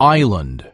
island.